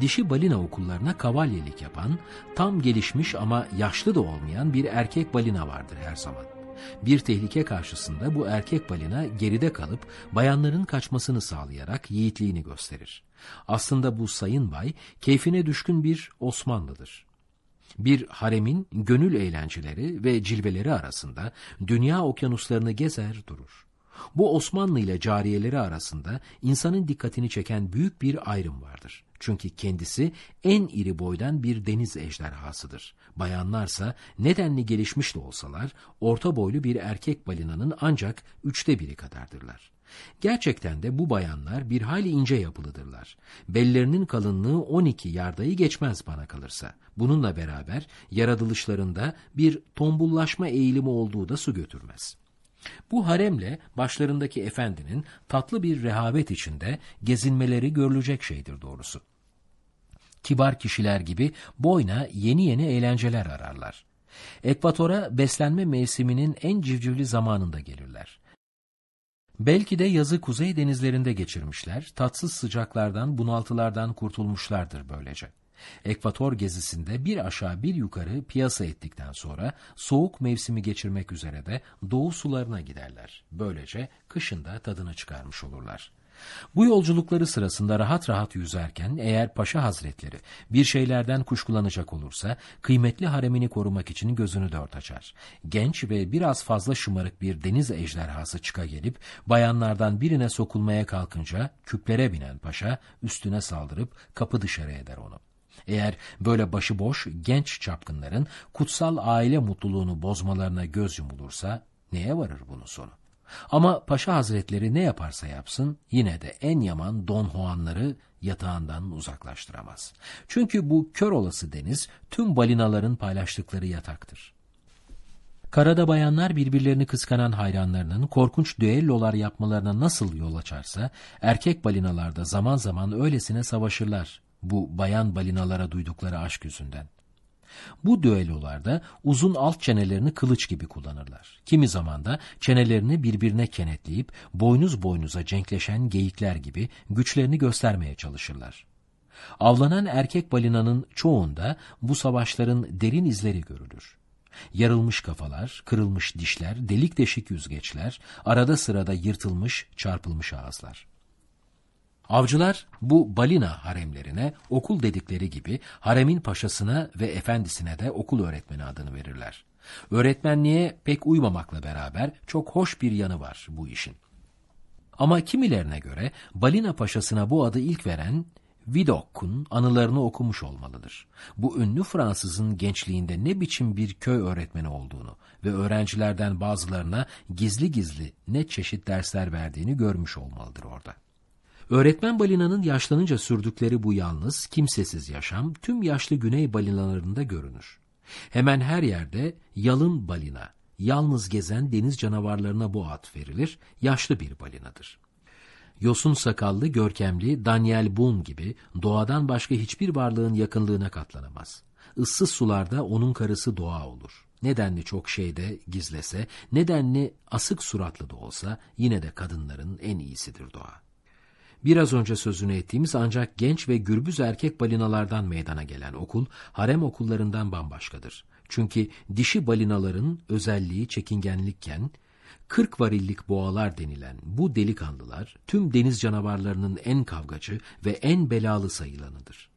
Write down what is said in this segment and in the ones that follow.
dişi balina okullarına kavalyelik yapan, tam gelişmiş ama yaşlı da olmayan bir erkek balina vardır her zaman. Bir tehlike karşısında bu erkek balina geride kalıp bayanların kaçmasını sağlayarak yiğitliğini gösterir. Aslında bu sayın bay keyfine düşkün bir Osmanlıdır. Bir haremin gönül eğlenceleri ve cilveleri arasında dünya okyanuslarını gezer durur. Bu Osmanlı ile cariyeleri arasında insanın dikkatini çeken büyük bir ayrım vardır. Çünkü kendisi en iri boydan bir deniz ejderhasıdır. Bayanlarsa nedenli gelişmiş de olsalar orta boylu bir erkek balinanın ancak üçte biri kadardırlar. Gerçekten de bu bayanlar bir hayli ince yapılıdırlar. Bellerinin kalınlığı 12 yardayı geçmez bana kalırsa. Bununla beraber yaratılışlarında bir tombullaşma eğilimi olduğu da su götürmez. Bu haremle başlarındaki efendinin tatlı bir rehavet içinde gezinmeleri görülecek şeydir doğrusu. Kibar kişiler gibi boyna yeni yeni eğlenceler ararlar. Ekvatora beslenme mevsiminin en civcivli zamanında gelirler. Belki de yazı kuzey denizlerinde geçirmişler, tatsız sıcaklardan, bunaltılardan kurtulmuşlardır böylece. Ekvator gezisinde bir aşağı bir yukarı piyasa ettikten sonra soğuk mevsimi geçirmek üzere de doğu sularına giderler. Böylece kışında tadını çıkarmış olurlar. Bu yolculukları sırasında rahat rahat yüzerken eğer Paşa Hazretleri bir şeylerden kuşkulanacak olursa kıymetli haremini korumak için gözünü dört açar. Genç ve biraz fazla şımarık bir deniz ejderhası çıka gelip bayanlardan birine sokulmaya kalkınca küplere binen paşa üstüne saldırıp kapı dışarı eder onu. Eğer böyle başıboş genç çapkınların kutsal aile mutluluğunu bozmalarına göz yumulursa neye varır bunun sonu? Ama Paşa Hazretleri ne yaparsa yapsın yine de en yaman Don Juanları yatağından uzaklaştıramaz. Çünkü bu kör olası deniz tüm balinaların paylaştıkları yataktır. Karada bayanlar birbirlerini kıskanan hayranlarının korkunç düellolar yapmalarına nasıl yol açarsa, erkek balinalarda zaman zaman öylesine savaşırlar bu bayan balinalara duydukları aşk yüzünden. Bu düellolarda uzun alt çenelerini kılıç gibi kullanırlar. Kimi zaman da çenelerini birbirine kenetleyip boynuz boynuza cenkleşen geyikler gibi güçlerini göstermeye çalışırlar. Avlanan erkek balinanın çoğunda bu savaşların derin izleri görülür. Yarılmış kafalar, kırılmış dişler, delik deşik yüzgeçler, arada sırada yırtılmış, çarpılmış ağızlar. Avcılar bu balina haremlerine okul dedikleri gibi haremin paşasına ve efendisine de okul öğretmeni adını verirler. Öğretmenliğe pek uymamakla beraber çok hoş bir yanı var bu işin. Ama kimilerine göre balina paşasına bu adı ilk veren Vidocq'un anılarını okumuş olmalıdır. Bu ünlü Fransızın gençliğinde ne biçim bir köy öğretmeni olduğunu ve öğrencilerden bazılarına gizli gizli ne çeşit dersler verdiğini görmüş olmalıdır orada. Öğretmen balinanın yaşlanınca sürdükleri bu yalnız, kimsesiz yaşam tüm yaşlı güney balinalarında görünür. Hemen her yerde yalın balina, yalnız gezen deniz canavarlarına bu ad verilir, yaşlı bir balinadır. Yosun sakallı, görkemli Daniel Boone gibi doğadan başka hiçbir varlığın yakınlığına katlanamaz. Issız sularda onun karısı doğa olur. Nedenli çok şeyde gizlese, nedenli asık suratlı da olsa yine de kadınların en iyisidir doğa. Biraz önce sözünü ettiğimiz ancak genç ve gürbüz erkek balinalardan meydana gelen okul, harem okullarından bambaşkadır. Çünkü dişi balinaların özelliği çekingenlikken, kırk varillik boğalar denilen bu delikanlılar, tüm deniz canavarlarının en kavgacı ve en belalı sayılanıdır.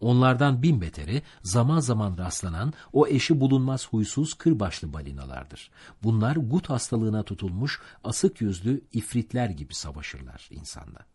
Onlardan bin beteri zaman zaman rastlanan o eşi bulunmaz huysuz kırbaşlı balinalardır. Bunlar gut hastalığına tutulmuş asık yüzlü ifritler gibi savaşırlar insanla.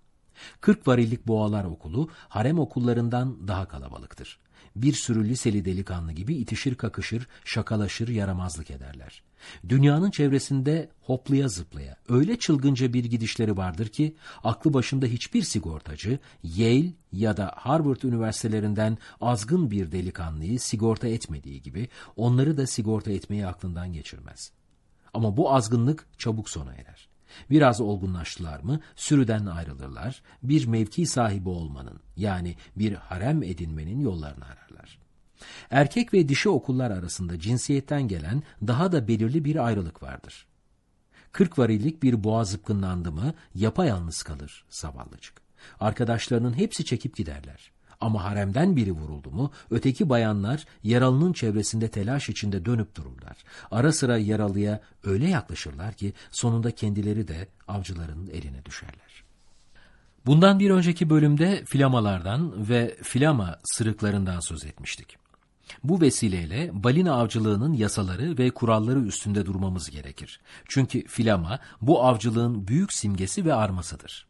40 varillik boğalar okulu harem okullarından daha kalabalıktır. Bir sürü liseli delikanlı gibi itişir kakışır, şakalaşır, yaramazlık ederler. Dünyanın çevresinde hoplaya zıplaya öyle çılgınca bir gidişleri vardır ki aklı başında hiçbir sigortacı Yale ya da Harvard üniversitelerinden azgın bir delikanlıyı sigorta etmediği gibi onları da sigorta etmeyi aklından geçirmez. Ama bu azgınlık çabuk sona erer. Biraz olgunlaştılar mı sürüden ayrılırlar, bir mevki sahibi olmanın yani bir harem edinmenin yollarını ararlar. Erkek ve dişi okullar arasında cinsiyetten gelen daha da belirli bir ayrılık vardır. Kırk varillik bir boğa zıpkınlandı mı yapayalnız kalır zavallıcık. Arkadaşlarının hepsi çekip giderler. Ama haremden biri vuruldu mu öteki bayanlar yaralının çevresinde telaş içinde dönüp dururlar. Ara sıra yaralıya öyle yaklaşırlar ki sonunda kendileri de avcıların eline düşerler. Bundan bir önceki bölümde flamalardan ve flama sırıklarından söz etmiştik. Bu vesileyle balina avcılığının yasaları ve kuralları üstünde durmamız gerekir. Çünkü flama bu avcılığın büyük simgesi ve armasıdır.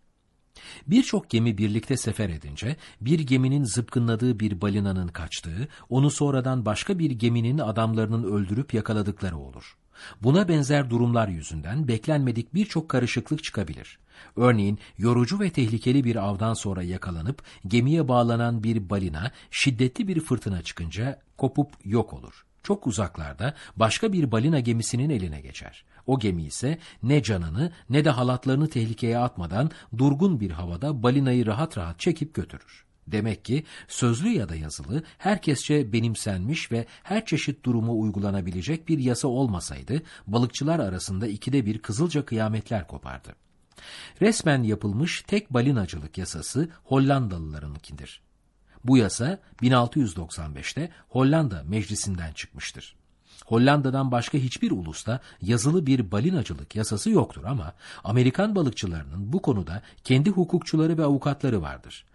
Birçok gemi birlikte sefer edince bir geminin zıpkınladığı bir balinanın kaçtığı, onu sonradan başka bir geminin adamlarının öldürüp yakaladıkları olur. Buna benzer durumlar yüzünden beklenmedik birçok karışıklık çıkabilir. Örneğin yorucu ve tehlikeli bir avdan sonra yakalanıp gemiye bağlanan bir balina şiddetli bir fırtına çıkınca kopup yok olur. Çok uzaklarda başka bir balina gemisinin eline geçer. O gemi ise ne canını ne de halatlarını tehlikeye atmadan durgun bir havada balinayı rahat rahat çekip götürür. Demek ki sözlü ya da yazılı herkesçe benimsenmiş ve her çeşit duruma uygulanabilecek bir yasa olmasaydı balıkçılar arasında ikide bir kızılca kıyametler kopardı. Resmen yapılmış tek balinacılık yasası Hollandalılarınkidir. Bu yasa 1695'te Hollanda meclisinden çıkmıştır. Hollanda'dan başka hiçbir ulusta yazılı bir balinacılık yasası yoktur ama Amerikan balıkçılarının bu konuda kendi hukukçuları ve avukatları vardır.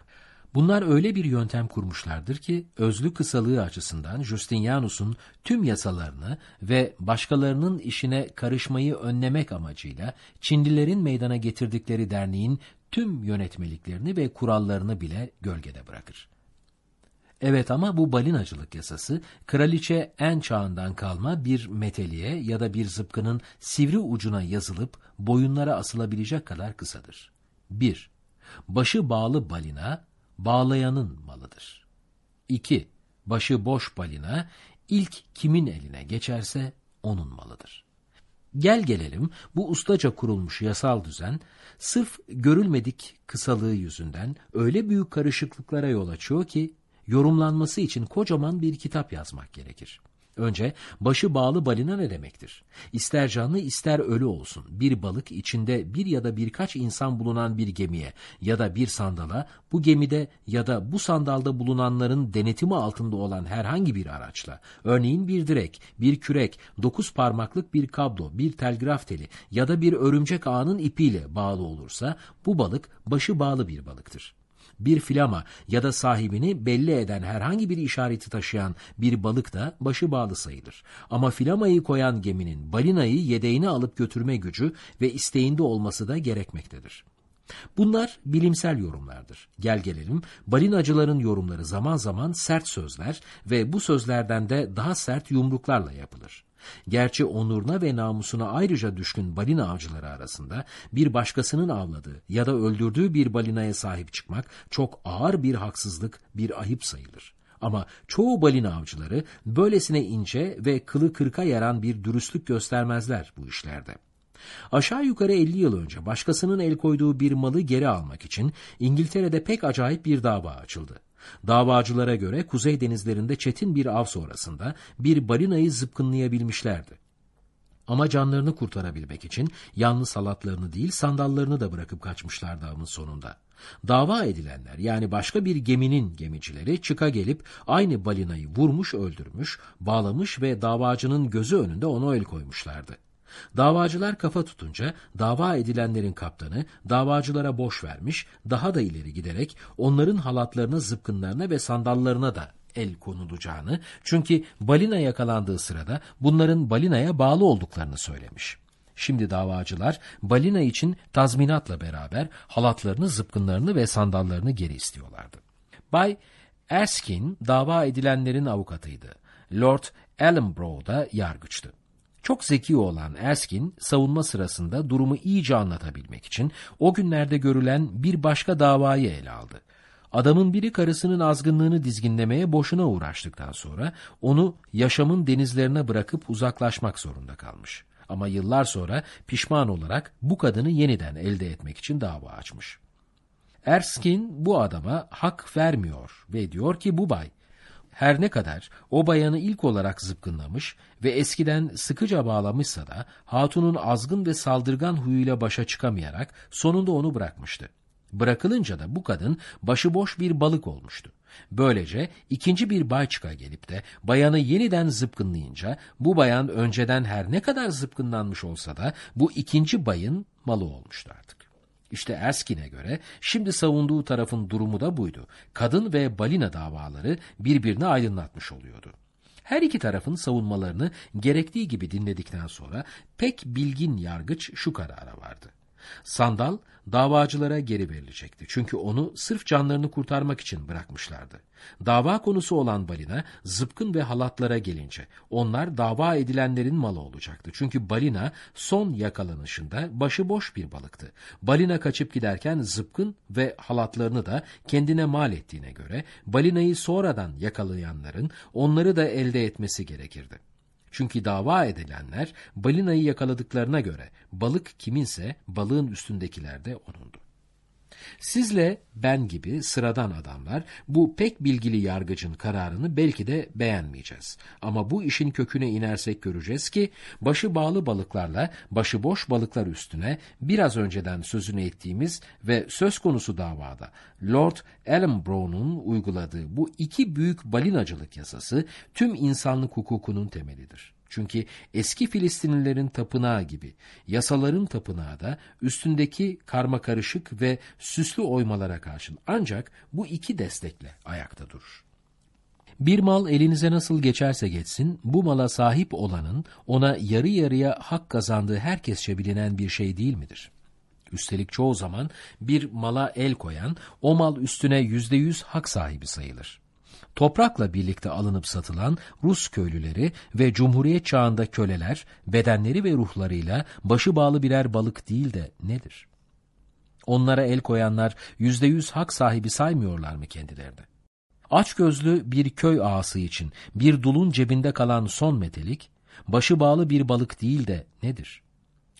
Bunlar öyle bir yöntem kurmuşlardır ki özlü kısalığı açısından Justinianus'un tüm yasalarını ve başkalarının işine karışmayı önlemek amacıyla Çinlilerin meydana getirdikleri derneğin tüm yönetmeliklerini ve kurallarını bile gölgede bırakır. Evet ama bu balinacılık yasası kraliçe en çağından kalma bir meteliğe ya da bir zıpkının sivri ucuna yazılıp boyunlara asılabilecek kadar kısadır. 1. Başı bağlı balina bağlayanın malıdır. 2. Başı boş balina ilk kimin eline geçerse onun malıdır. Gel gelelim bu ustaca kurulmuş yasal düzen sırf görülmedik kısalığı yüzünden öyle büyük karışıklıklara yol açıyor ki yorumlanması için kocaman bir kitap yazmak gerekir. Önce başı bağlı balina ne demektir? İster canlı ister ölü olsun bir balık içinde bir ya da birkaç insan bulunan bir gemiye ya da bir sandala bu gemide ya da bu sandalda bulunanların denetimi altında olan herhangi bir araçla örneğin bir direk, bir kürek, dokuz parmaklık bir kablo, bir telgraf teli ya da bir örümcek ağının ipiyle bağlı olursa bu balık başı bağlı bir balıktır bir filama ya da sahibini belli eden herhangi bir işareti taşıyan bir balık da başı bağlı sayılır. Ama filamayı koyan geminin balinayı yedeğine alıp götürme gücü ve isteğinde olması da gerekmektedir. Bunlar bilimsel yorumlardır. Gel gelelim balinacıların yorumları zaman zaman sert sözler ve bu sözlerden de daha sert yumruklarla yapılır. Gerçi onuruna ve namusuna ayrıca düşkün balina avcıları arasında bir başkasının avladığı ya da öldürdüğü bir balinaya sahip çıkmak çok ağır bir haksızlık, bir ayıp sayılır. Ama çoğu balina avcıları böylesine ince ve kılı kırka yaran bir dürüstlük göstermezler bu işlerde. Aşağı yukarı 50 yıl önce başkasının el koyduğu bir malı geri almak için İngiltere'de pek acayip bir dava açıldı. Davacılara göre Kuzey denizlerinde çetin bir av sonrasında bir balinayı zıpkınlayabilmişlerdi. Ama canlarını kurtarabilmek için yalnız halatlarını değil sandallarını da bırakıp kaçmışlardı avın sonunda. Dava edilenler yani başka bir geminin gemicileri çıka gelip aynı balinayı vurmuş öldürmüş, bağlamış ve davacının gözü önünde ona el koymuşlardı. Davacılar kafa tutunca dava edilenlerin kaptanı davacılara boş vermiş, daha da ileri giderek onların halatlarına, zıpkınlarına ve sandallarına da el konulacağını, çünkü balina yakalandığı sırada bunların balinaya bağlı olduklarını söylemiş. Şimdi davacılar balina için tazminatla beraber halatlarını, zıpkınlarını ve sandallarını geri istiyorlardı. Bay Erskine dava edilenlerin avukatıydı. Lord Ellenborough da yargıçtı. Çok zeki olan Erskine savunma sırasında durumu iyice anlatabilmek için o günlerde görülen bir başka davayı ele aldı. Adamın biri karısının azgınlığını dizginlemeye boşuna uğraştıktan sonra onu yaşamın denizlerine bırakıp uzaklaşmak zorunda kalmış. Ama yıllar sonra pişman olarak bu kadını yeniden elde etmek için dava açmış. Erskine bu adama hak vermiyor ve diyor ki bu bay her ne kadar o bayanı ilk olarak zıpkınlamış ve eskiden sıkıca bağlamışsa da hatunun azgın ve saldırgan huyuyla başa çıkamayarak sonunda onu bırakmıştı. Bırakılınca da bu kadın başıboş bir balık olmuştu. Böylece ikinci bir bayçıka gelip de bayanı yeniden zıpkınlayınca bu bayan önceden her ne kadar zıpkınlanmış olsa da bu ikinci bayın malı olmuştu artık. İşte Erskine göre şimdi savunduğu tarafın durumu da buydu. Kadın ve balina davaları birbirini aydınlatmış oluyordu. Her iki tarafın savunmalarını gerektiği gibi dinledikten sonra pek bilgin yargıç şu karara vardı. Sandal davacılara geri verilecekti. Çünkü onu sırf canlarını kurtarmak için bırakmışlardı. Dava konusu olan balina zıpkın ve halatlara gelince onlar dava edilenlerin malı olacaktı. Çünkü balina son yakalanışında başıboş bir balıktı. Balina kaçıp giderken zıpkın ve halatlarını da kendine mal ettiğine göre balinayı sonradan yakalayanların onları da elde etmesi gerekirdi. Çünkü dava edilenler balinayı yakaladıklarına göre balık kiminse balığın üstündekiler de onundu. Sizle ben gibi sıradan adamlar bu pek bilgili yargıcın kararını belki de beğenmeyeceğiz. Ama bu işin köküne inersek göreceğiz ki başı bağlı balıklarla başı boş balıklar üstüne biraz önceden sözünü ettiğimiz ve söz konusu davada Lord Ellenboroughn'un uyguladığı bu iki büyük balinacılık yasası tüm insanlık hukukunun temelidir. Çünkü eski Filistinlilerin tapınağı gibi yasaların tapınağı da üstündeki karma karışık ve süslü oymalara karşın ancak bu iki destekle ayakta durur. Bir mal elinize nasıl geçerse geçsin, bu mala sahip olanın ona yarı yarıya hak kazandığı herkesçe bilinen bir şey değil midir? Üstelik çoğu zaman bir mala el koyan, o mal üstüne yüzde yüz hak sahibi sayılır toprakla birlikte alınıp satılan Rus köylüleri ve Cumhuriyet çağında köleler bedenleri ve ruhlarıyla başı bağlı birer balık değil de nedir? Onlara el koyanlar yüzde yüz hak sahibi saymıyorlar mı kendilerini? Açgözlü bir köy ağası için bir dulun cebinde kalan son metelik, başı bağlı bir balık değil de nedir?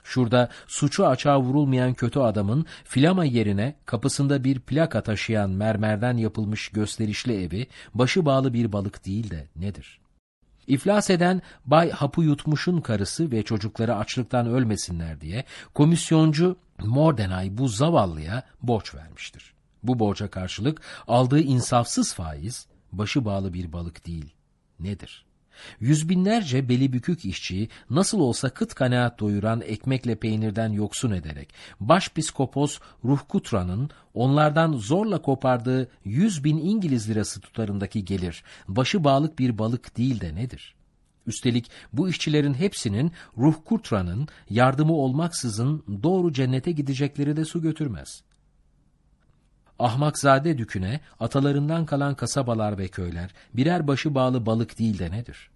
Şurada suçu açığa vurulmayan kötü adamın flama yerine kapısında bir plaka taşıyan mermerden yapılmış gösterişli evi başı bağlı bir balık değil de nedir? İflas eden Bay Hapı Yutmuş'un karısı ve çocukları açlıktan ölmesinler diye komisyoncu Mordenay bu zavallıya borç vermiştir. Bu borca karşılık aldığı insafsız faiz başı bağlı bir balık değil nedir?'' Yüz binlerce beli bükük işçiyi nasıl olsa kıt kanaat doyuran ekmekle peynirden yoksun ederek, başpiskopos Ruhkutra'nın onlardan zorla kopardığı yüz bin İngiliz lirası tutarındaki gelir, başı bağlık bir balık değil de nedir? Üstelik bu işçilerin hepsinin Ruhkutra'nın yardımı olmaksızın doğru cennete gidecekleri de su götürmez. Ahmakzade düküne atalarından kalan kasabalar ve köyler birer başı bağlı balık değil de nedir?